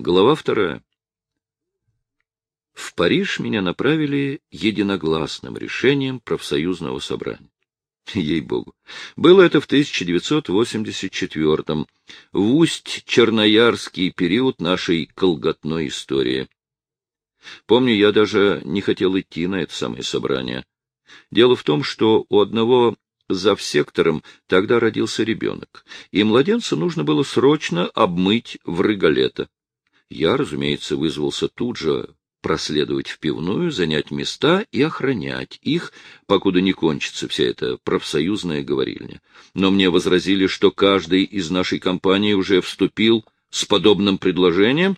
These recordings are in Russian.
Глава вторая. В Париж меня направили единогласным решением профсоюзного собрания. Ей-богу. Было это в 1984-м, в усть-черноярский период нашей колготной истории. Помню, я даже не хотел идти на это самое собрание. Дело в том, что у одного за сектором тогда родился ребенок, и младенца нужно было срочно обмыть в рыгалета. Я, разумеется, вызвался тут же проследовать в пивную, занять места и охранять их, покуда не кончится вся эта профсоюзная говорильня. Но мне возразили, что каждый из нашей компании уже вступил с подобным предложением,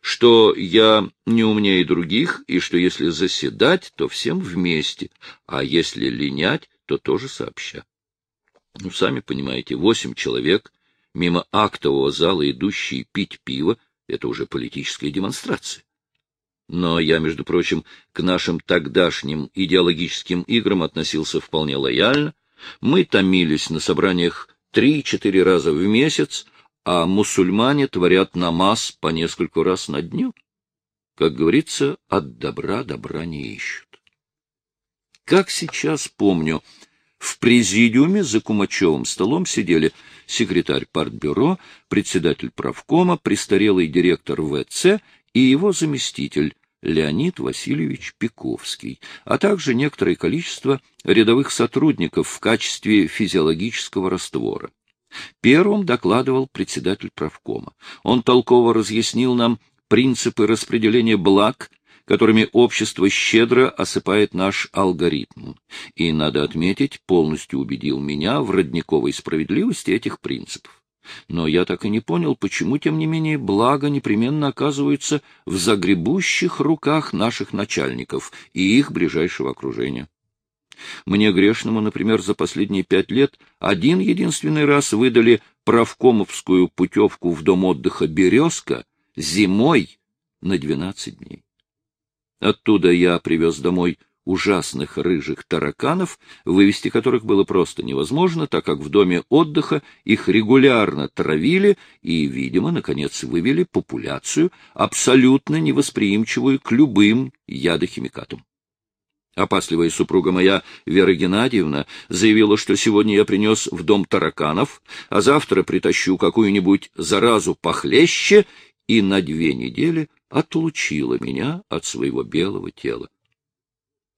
что я не умнее других, и что если заседать, то всем вместе, а если линять, то тоже сообща. Ну, сами понимаете, восемь человек, мимо актового зала идущие пить пиво, это уже политическая демонстрация. Но я, между прочим, к нашим тогдашним идеологическим играм относился вполне лояльно. Мы томились на собраниях три-четыре раза в месяц, а мусульмане творят намаз по нескольку раз на дню. Как говорится, от добра добра не ищут. Как сейчас помню, в президиуме за Кумачевым столом сидели секретарь партбюро, председатель правкома, престарелый директор ВЦ и его заместитель Леонид Васильевич Пиковский, а также некоторое количество рядовых сотрудников в качестве физиологического раствора. Первым докладывал председатель правкома. Он толково разъяснил нам принципы распределения благ которыми общество щедро осыпает наш алгоритм, и, надо отметить, полностью убедил меня в родниковой справедливости этих принципов. Но я так и не понял, почему, тем не менее, благо непременно оказываются в загребущих руках наших начальников и их ближайшего окружения. Мне грешному, например, за последние пять лет один единственный раз выдали правкомовскую путевку в дом отдыха «Березка» зимой на двенадцать дней. Оттуда я привез домой ужасных рыжих тараканов, вывести которых было просто невозможно, так как в доме отдыха их регулярно травили и, видимо, наконец вывели популяцию, абсолютно невосприимчивую к любым ядохимикатам. Опасливая супруга моя, Вера Геннадьевна, заявила, что сегодня я принес в дом тараканов, а завтра притащу какую-нибудь заразу похлеще, и на две недели отлучила меня от своего белого тела.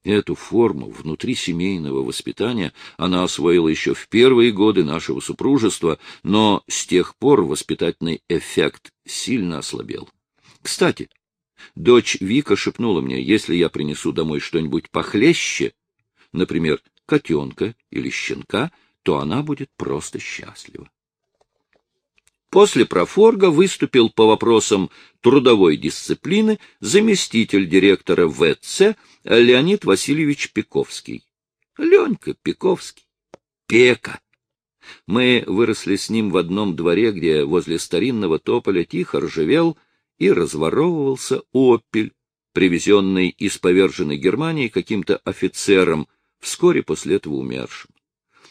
Эту форму внутрисемейного воспитания она освоила еще в первые годы нашего супружества, но с тех пор воспитательный эффект сильно ослабел. Кстати, дочь Вика шепнула мне, если я принесу домой что-нибудь похлеще, например, котенка или щенка, то она будет просто счастлива. После профорга выступил по вопросам трудовой дисциплины заместитель директора ВЦ Леонид Васильевич Пиковский. Ленька Пиковский. Пека. Мы выросли с ним в одном дворе, где возле старинного тополя тихо ржавел и разворовывался опель, привезенный из поверженной Германии каким-то офицером, вскоре после этого умершим.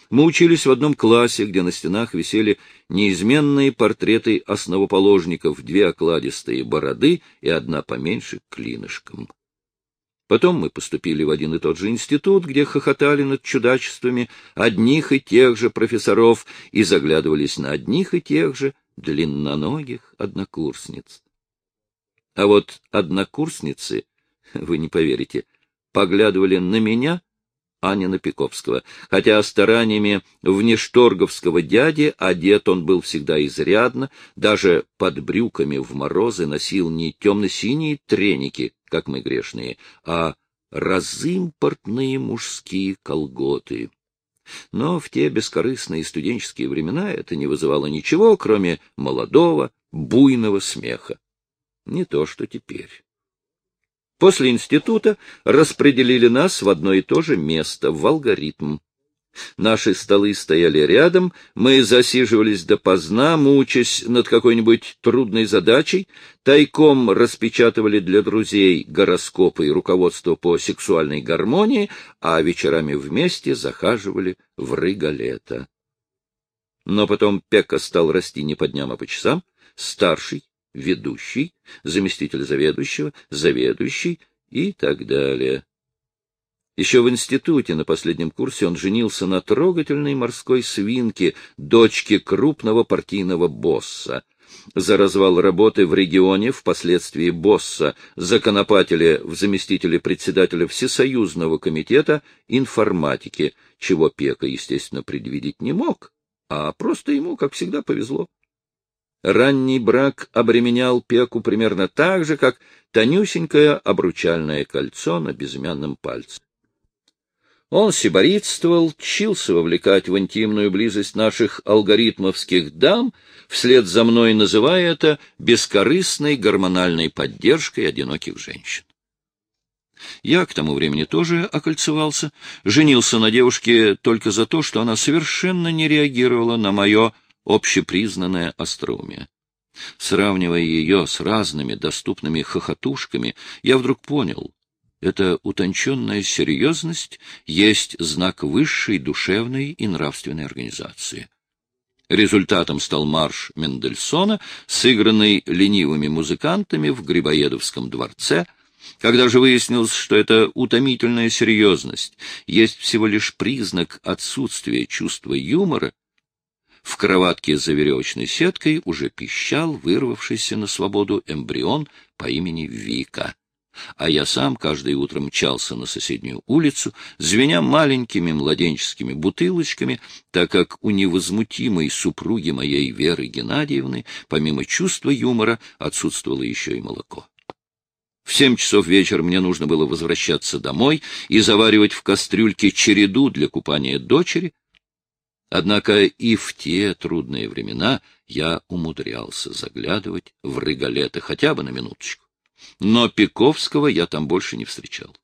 Мы учились в одном классе, где на стенах висели неизменные портреты основоположников, две окладистые бороды и одна поменьше клинышком. Потом мы поступили в один и тот же институт, где хохотали над чудачествами одних и тех же профессоров и заглядывались на одних и тех же длинноногих однокурсниц. А вот однокурсницы, вы не поверите, поглядывали на меня Анина Пиковского, хотя стараниями внешторговского дяди одет он был всегда изрядно, даже под брюками в морозы носил не темно-синие треники, как мы грешные, а разимпортные мужские колготы. Но в те бескорыстные студенческие времена это не вызывало ничего, кроме молодого, буйного смеха. Не то, что теперь. После института распределили нас в одно и то же место, в алгоритм. Наши столы стояли рядом, мы засиживались допоздна, мучаясь над какой-нибудь трудной задачей, тайком распечатывали для друзей гороскопы и руководство по сексуальной гармонии, а вечерами вместе захаживали в рыгалета. Но потом Пека стал расти не по дням, а по часам. Старший, ведущий, заместитель заведующего, заведующий и так далее. Еще в институте на последнем курсе он женился на трогательной морской свинке, дочке крупного партийного босса. За развал работы в регионе, впоследствии босса, законопателя в заместителе председателя Всесоюзного комитета информатики, чего Пека, естественно, предвидеть не мог, а просто ему, как всегда, повезло. Ранний брак обременял Пеку примерно так же, как тонюсенькое обручальное кольцо на безымянном пальце. Он сиборитствовал, чился вовлекать в интимную близость наших алгоритмовских дам, вслед за мной называя это бескорыстной гормональной поддержкой одиноких женщин. Я к тому времени тоже окольцевался, женился на девушке только за то, что она совершенно не реагировала на мое общепризнанное остроумие. Сравнивая ее с разными доступными хохотушками, я вдруг понял, эта утонченная серьезность есть знак высшей душевной и нравственной организации. Результатом стал марш Мендельсона, сыгранный ленивыми музыкантами в Грибоедовском дворце, когда же выяснилось, что эта утомительная серьезность есть всего лишь признак отсутствия чувства юмора, в кроватке за веревочной сеткой уже пищал вырвавшийся на свободу эмбрион по имени Вика а я сам каждое утро мчался на соседнюю улицу, звеня маленькими младенческими бутылочками, так как у невозмутимой супруги моей Веры Геннадьевны, помимо чувства юмора, отсутствовало еще и молоко. В семь часов вечера мне нужно было возвращаться домой и заваривать в кастрюльке череду для купания дочери. Однако и в те трудные времена я умудрялся заглядывать в рыгалеты хотя бы на минуточку. Но Пиковского я там больше не встречал.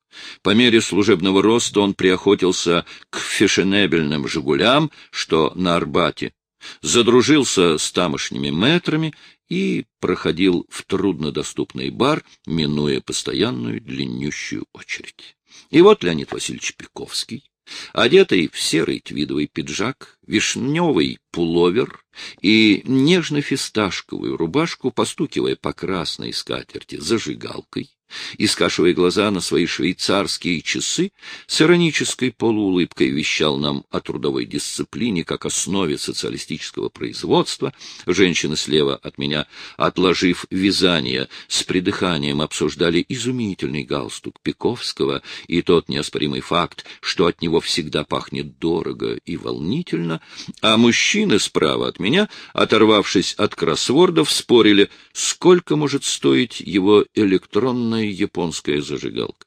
По мере служебного роста он приохотился к фешенебельным «Жигулям», что на Арбате, задружился с тамошними метрами и проходил в труднодоступный бар, минуя постоянную длиннющую очередь. И вот Леонид Васильевич Пиковский, одетый в серый твидовый пиджак, вишневый пуловер и нежно-фисташковую рубашку, постукивая по красной скатерти зажигалкой, и, скашивая глаза на свои швейцарские часы, с иронической полуулыбкой вещал нам о трудовой дисциплине как основе социалистического производства. Женщины слева от меня, отложив вязание, с придыханием обсуждали изумительный галстук Пиковского и тот неоспоримый факт, что от него всегда пахнет дорого и волнительно, а мужчины справа от меня, оторвавшись от кроссвордов, спорили, сколько может стоить его электронная огромная японская зажигалка.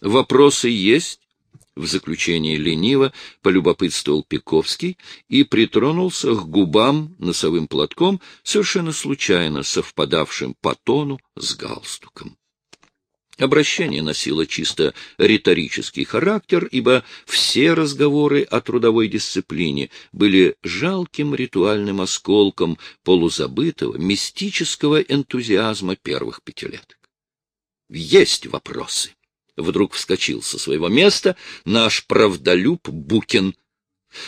Вопросы есть? В заключение лениво полюбопытствовал Пиковский и притронулся к губам носовым платком, совершенно случайно совпадавшим по тону с галстуком. Обращение носило чисто риторический характер, ибо все разговоры о трудовой дисциплине были жалким ритуальным осколком полузабытого мистического энтузиазма первых пятилеток. Есть вопросы. Вдруг вскочил со своего места наш правдолюб Букин,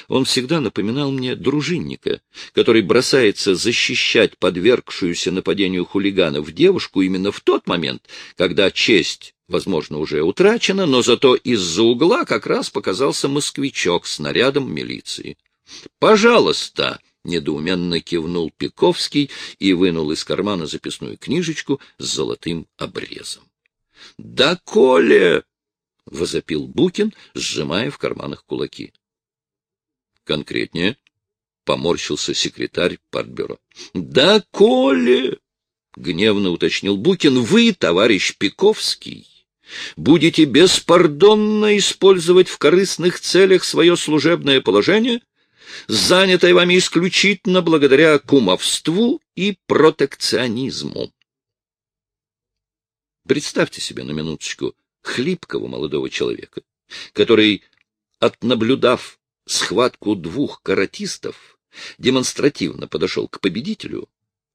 он всегда напоминал мне дружинника, который бросается защищать подвергшуюся нападению хулиганов девушку именно в тот момент, когда честь, возможно, уже утрачена, но зато из-за угла как раз показался москвичок с нарядом милиции. «Пожалуйста!» — недоуменно кивнул Пиковский и вынул из кармана записную книжечку с золотым обрезом. «Да, Коля!» — возопил Букин, сжимая в карманах кулаки. Конкретнее? Поморщился секретарь партбюро. — Да, Коля! — гневно уточнил Букин. — Вы, товарищ Пиковский, будете беспардонно использовать в корыстных целях свое служебное положение, занятое вами исключительно благодаря кумовству и протекционизму. Представьте себе на минуточку хлипкого молодого человека, который, отнаблюдав схватку двух каратистов, демонстративно подошел к победителю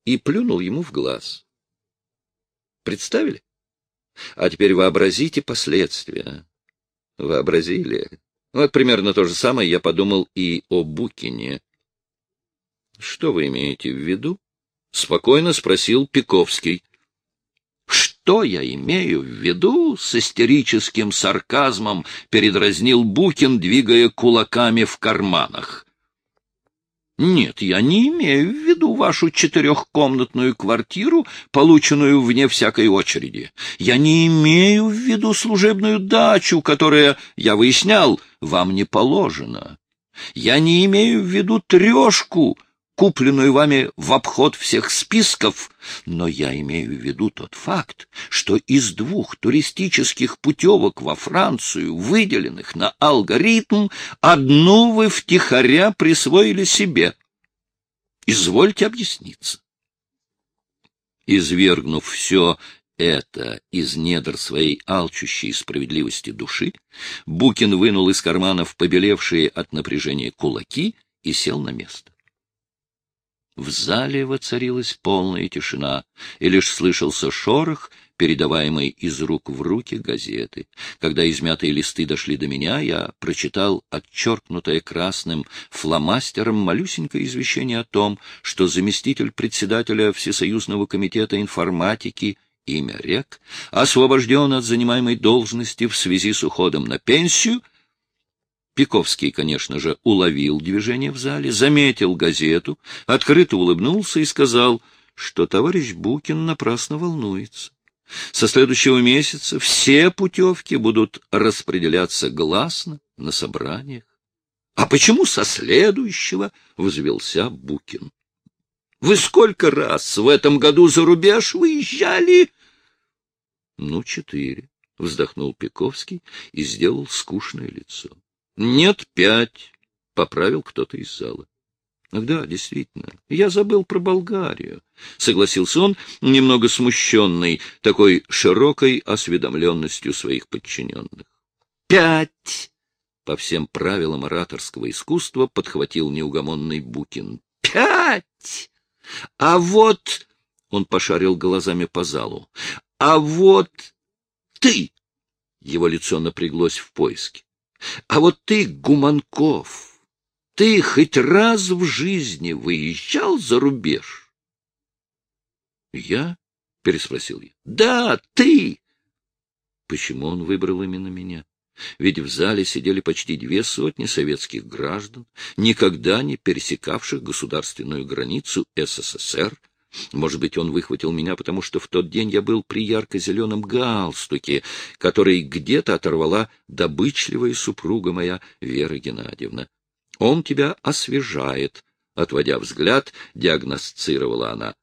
и плюнул ему в глаз. Представили? А теперь вообразите последствия. Вообразили? Вот примерно то же самое я подумал и о Букине. Что вы имеете в виду? — спокойно спросил Пиковский. Что я имею в виду с истерическим сарказмом передразнил Букин, двигая кулаками в карманах. Нет, я не имею в виду вашу четырехкомнатную квартиру, полученную вне всякой очереди. Я не имею в виду служебную дачу, которая, я выяснял, вам не положена. Я не имею в виду трешку, купленную вами в обход всех списков, но я имею в виду тот факт, что из двух туристических путевок во Францию, выделенных на алгоритм, одну вы втихаря присвоили себе. Извольте объясниться. Извергнув все это из недр своей алчущей справедливости души, Букин вынул из карманов побелевшие от напряжения кулаки и сел на место. В зале воцарилась полная тишина, и лишь слышался шорох, передаваемый из рук в руки газеты. Когда измятые листы дошли до меня, я прочитал отчеркнутое красным фломастером малюсенькое извещение о том, что заместитель председателя Всесоюзного комитета информатики имя Рек освобожден от занимаемой должности в связи с уходом на пенсию — Пиковский, конечно же, уловил движение в зале, заметил газету, открыто улыбнулся и сказал, что товарищ Букин напрасно волнуется. Со следующего месяца все путевки будут распределяться гласно на собраниях. — А почему со следующего? — взвелся Букин. — Вы сколько раз в этом году за рубеж выезжали? — Ну, четыре, — вздохнул Пиковский и сделал скучное лицо. Нет, пять, — поправил кто-то из зала. Да, действительно, я забыл про Болгарию, — согласился он, немного смущенный такой широкой осведомленностью своих подчиненных. Пять! По всем правилам ораторского искусства подхватил неугомонный Букин. Пять! А вот... Он пошарил глазами по залу. А вот ты! Его лицо напряглось в поиске. А вот ты, Гуманков, ты хоть раз в жизни выезжал за рубеж? — Я? — переспросил я. — Да, ты! Почему он выбрал именно меня? Ведь в зале сидели почти две сотни советских граждан, никогда не пересекавших государственную границу СССР, может быть, он выхватил меня, потому что в тот день я был при ярко-зеленом галстуке, который где-то оторвала добычливая супруга моя Вера Геннадьевна. Он тебя освежает, — отводя взгляд, диагностировала она.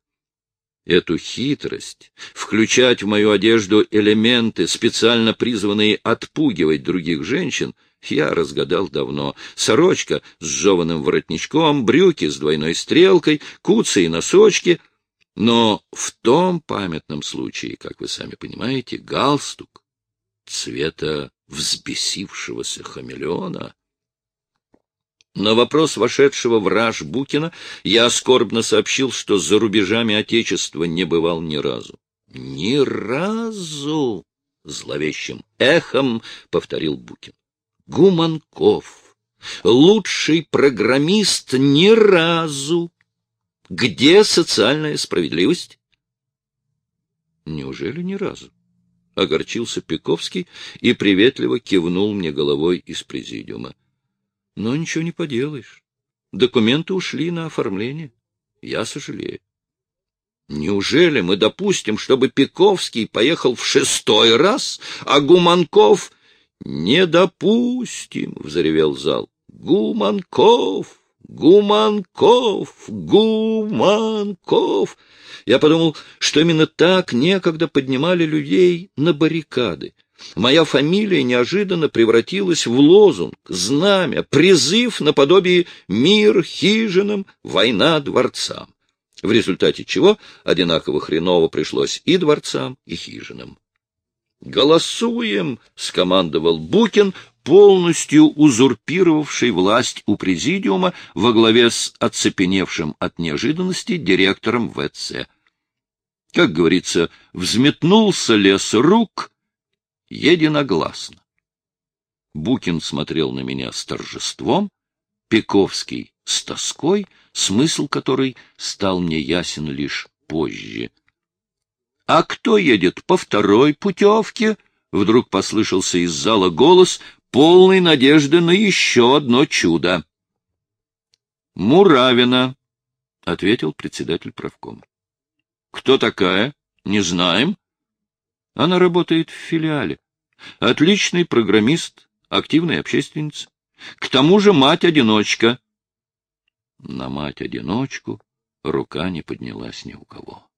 Эту хитрость, включать в мою одежду элементы, специально призванные отпугивать других женщин, я разгадал давно. Сорочка с жеванным воротничком, брюки с двойной стрелкой, куцы и носочки — но в том памятном случае, как вы сами понимаете, галстук цвета взбесившегося хамелеона. На вопрос вошедшего в раж Букина я скорбно сообщил, что за рубежами Отечества не бывал ни разу. «Ни разу!» — зловещим эхом повторил Букин. «Гуманков, лучший программист ни разу где социальная справедливость? Неужели ни разу? Огорчился Пиковский и приветливо кивнул мне головой из президиума. Но ничего не поделаешь. Документы ушли на оформление. Я сожалею. Неужели мы допустим, чтобы Пиковский поехал в шестой раз, а Гуманков... — Не допустим, — взревел зал. — Гуманков! Гуманков! Гуманков! Я подумал, что именно так некогда поднимали людей на баррикады. Моя фамилия неожиданно превратилась в лозунг, знамя, призыв наподобие «Мир хижинам, война дворцам», в результате чего одинаково хреново пришлось и дворцам, и хижинам. «Голосуем!» — скомандовал Букин, полностью узурпировавший власть у президиума во главе с оцепеневшим от неожиданности директором ВЦ. Как говорится, взметнулся лес рук единогласно. Букин смотрел на меня с торжеством, Пековский с тоской, смысл которой стал мне ясен лишь позже. — А кто едет по второй путевке? — вдруг послышался из зала голос, полный надежды на еще одно чудо. — Муравина, — ответил председатель правкома. — Кто такая? Не знаем. Она работает в филиале. Отличный программист, активная общественница. К тому же мать-одиночка. На мать-одиночку рука не поднялась ни у кого.